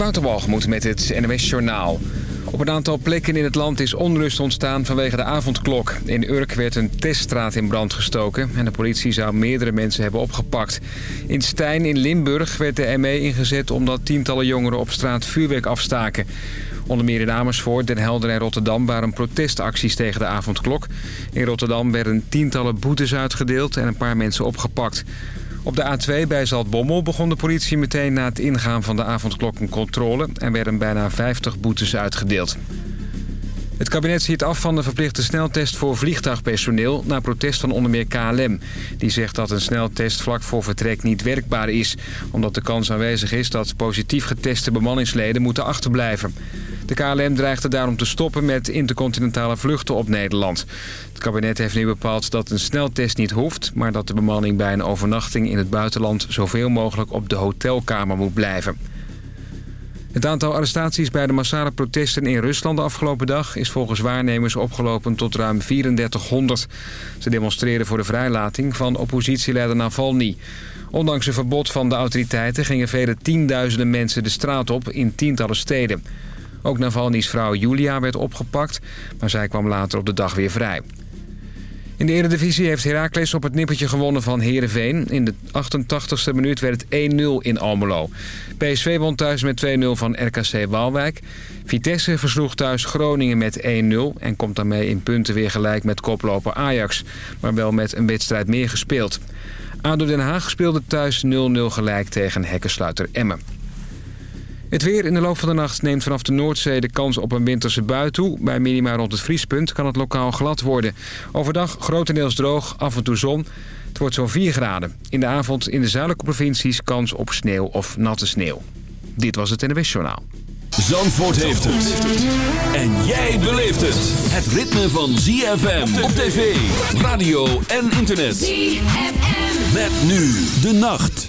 Waterwalgemoed met het NWS Journaal. Op een aantal plekken in het land is onrust ontstaan vanwege de avondklok. In Urk werd een teststraat in brand gestoken en de politie zou meerdere mensen hebben opgepakt. In Stijn in Limburg werd de ME ingezet omdat tientallen jongeren op straat vuurwerk afstaken. Onder meer in Amersfoort, Den Helder en Rotterdam waren protestacties tegen de avondklok. In Rotterdam werden tientallen boetes uitgedeeld en een paar mensen opgepakt. Op de A2 bij Zaltbommel begon de politie meteen na het ingaan van de avondklok een controle... en werden bijna 50 boetes uitgedeeld. Het kabinet ziet af van de verplichte sneltest voor vliegtuigpersoneel... na protest van onder meer KLM. Die zegt dat een sneltest vlak voor vertrek niet werkbaar is... omdat de kans aanwezig is dat positief geteste bemanningsleden moeten achterblijven. De KLM dreigde daarom te stoppen met intercontinentale vluchten op Nederland. Het kabinet heeft nu bepaald dat een sneltest niet hoeft... maar dat de bemanning bij een overnachting in het buitenland... zoveel mogelijk op de hotelkamer moet blijven. Het aantal arrestaties bij de massale protesten in Rusland de afgelopen dag... is volgens waarnemers opgelopen tot ruim 3400. Ze demonstreren voor de vrijlating van oppositieleider Navalny. Ondanks een verbod van de autoriteiten gingen vele tienduizenden mensen de straat op in tientallen steden. Ook Navalny's vrouw Julia werd opgepakt, maar zij kwam later op de dag weer vrij. In de Eredivisie heeft Heracles op het nippertje gewonnen van Heerenveen. In de 88ste minuut werd het 1-0 in Almelo. PSV won thuis met 2-0 van RKC Waalwijk. Vitesse versloeg thuis Groningen met 1-0... en komt daarmee in punten weer gelijk met koploper Ajax. Maar wel met een wedstrijd meer gespeeld. ADO Den Haag speelde thuis 0-0 gelijk tegen hekkensluiter Emmen. Het weer in de loop van de nacht neemt vanaf de Noordzee de kans op een winterse bui toe. Bij minima rond het vriespunt kan het lokaal glad worden. Overdag grotendeels droog, af en toe zon. Het wordt zo'n 4 graden. In de avond in de zuidelijke provincies kans op sneeuw of natte sneeuw. Dit was het NWS Journaal. Zandvoort heeft het. En jij beleeft het. Het ritme van ZFM op tv, radio en internet. ZFM. Met nu de nacht.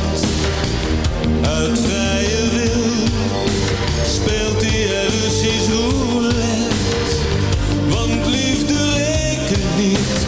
uit vrije wil speelt hij Russisch roulette. Want liefde rekent niet,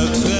Uit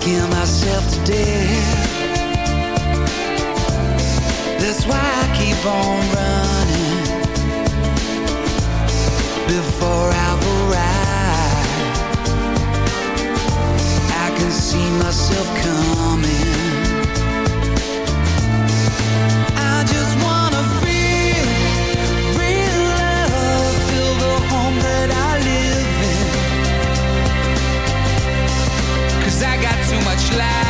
scare myself today. That's why I keep on running Before I've arrived I can see myself coming much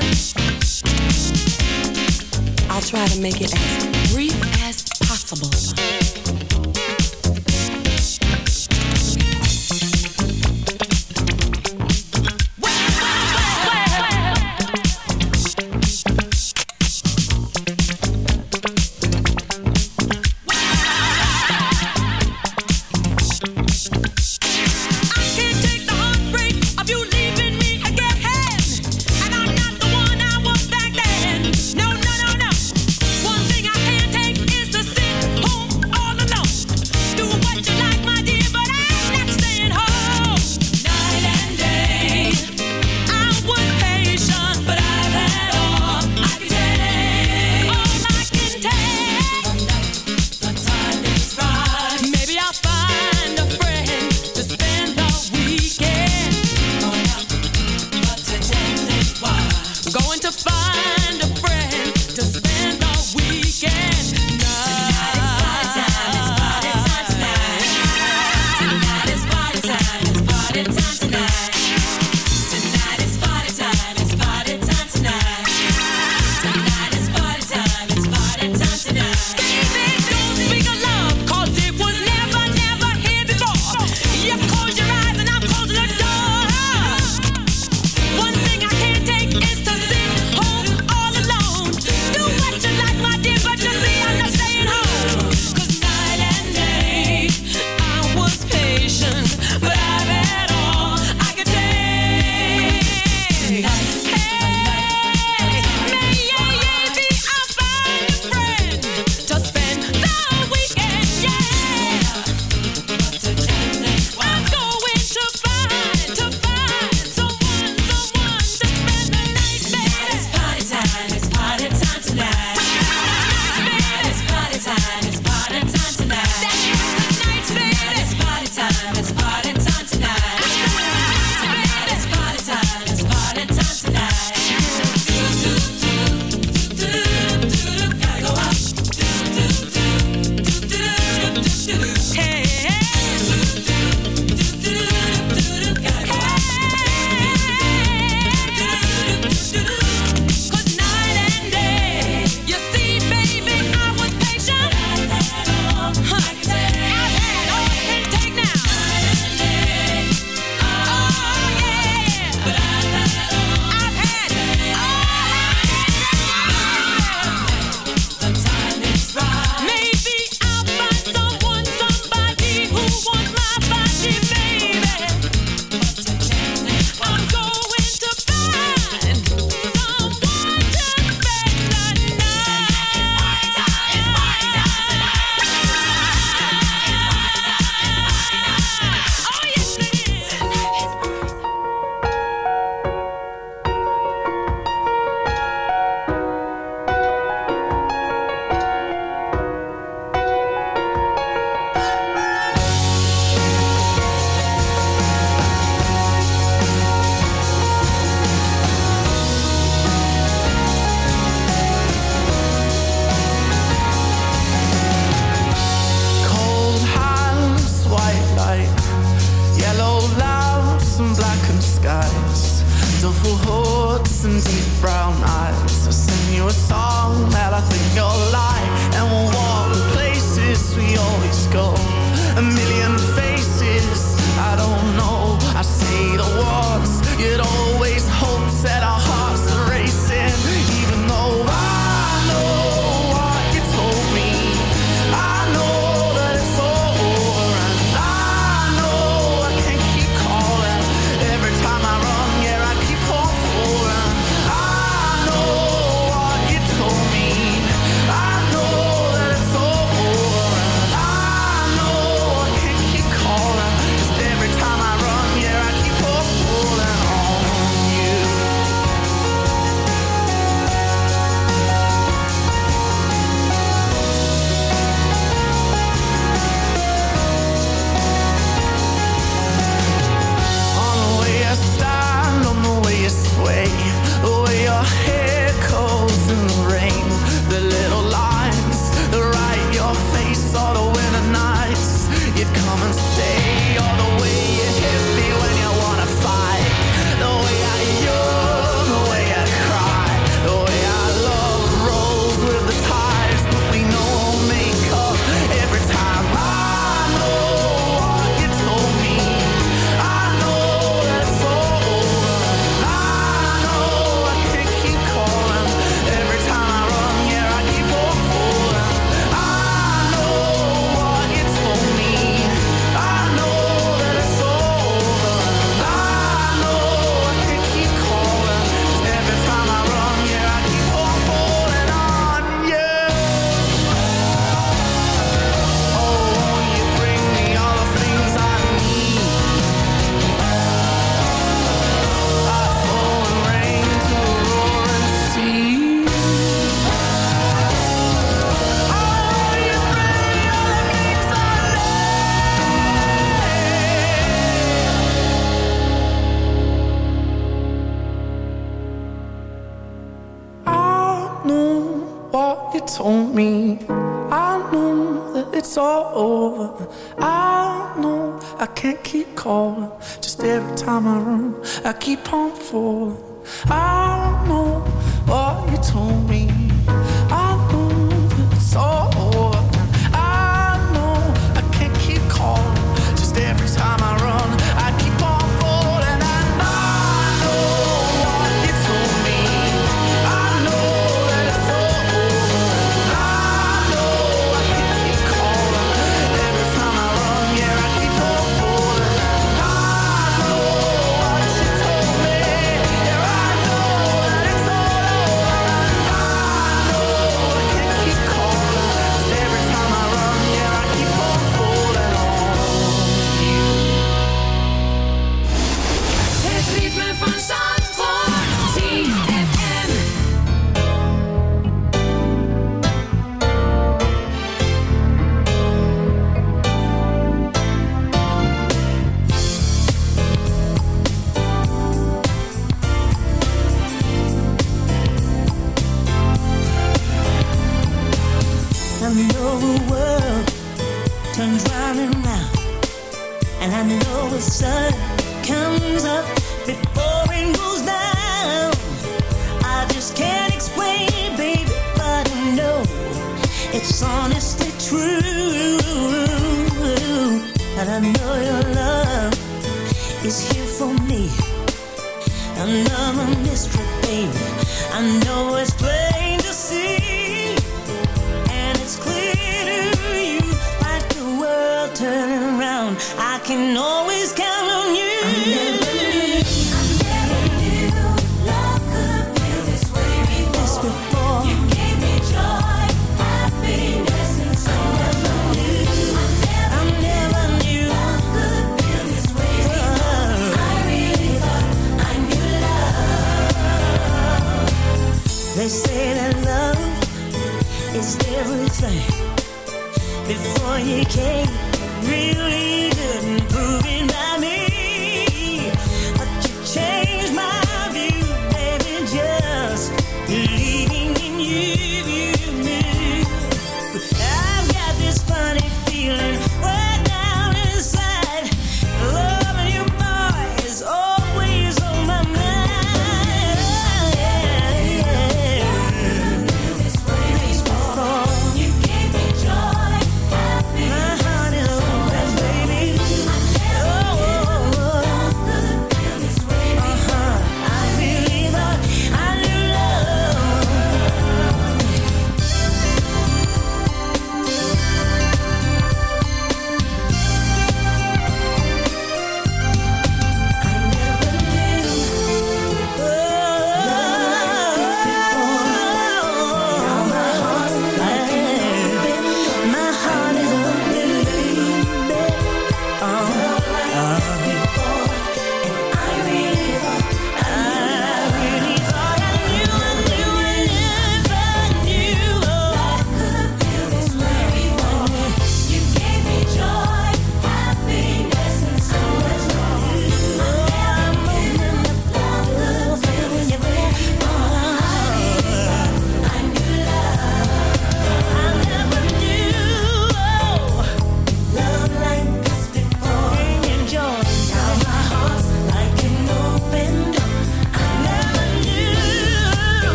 try to make it as brief as possible.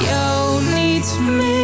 Jou niet mis.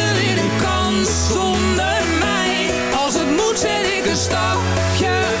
stapje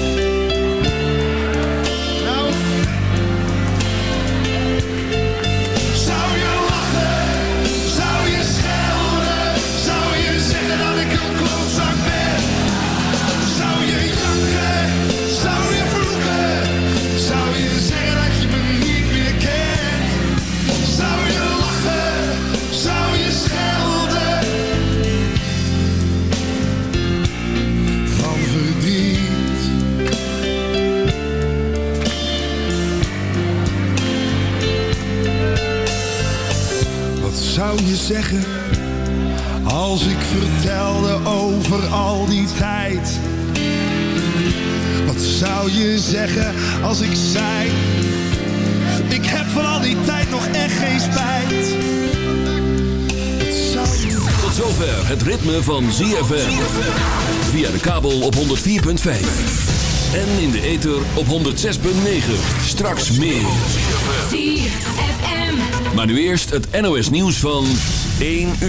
Zeggen als ik vertelde over al die tijd? Wat zou je zeggen als ik zei: Ik heb van al die tijd nog echt geen spijt? Wat zou je Tot zover het ritme van ZFM. Via de kabel op 104.5. En in de ether op 106.9. Straks meer. Maar nu eerst het NOS nieuws van 1 uur.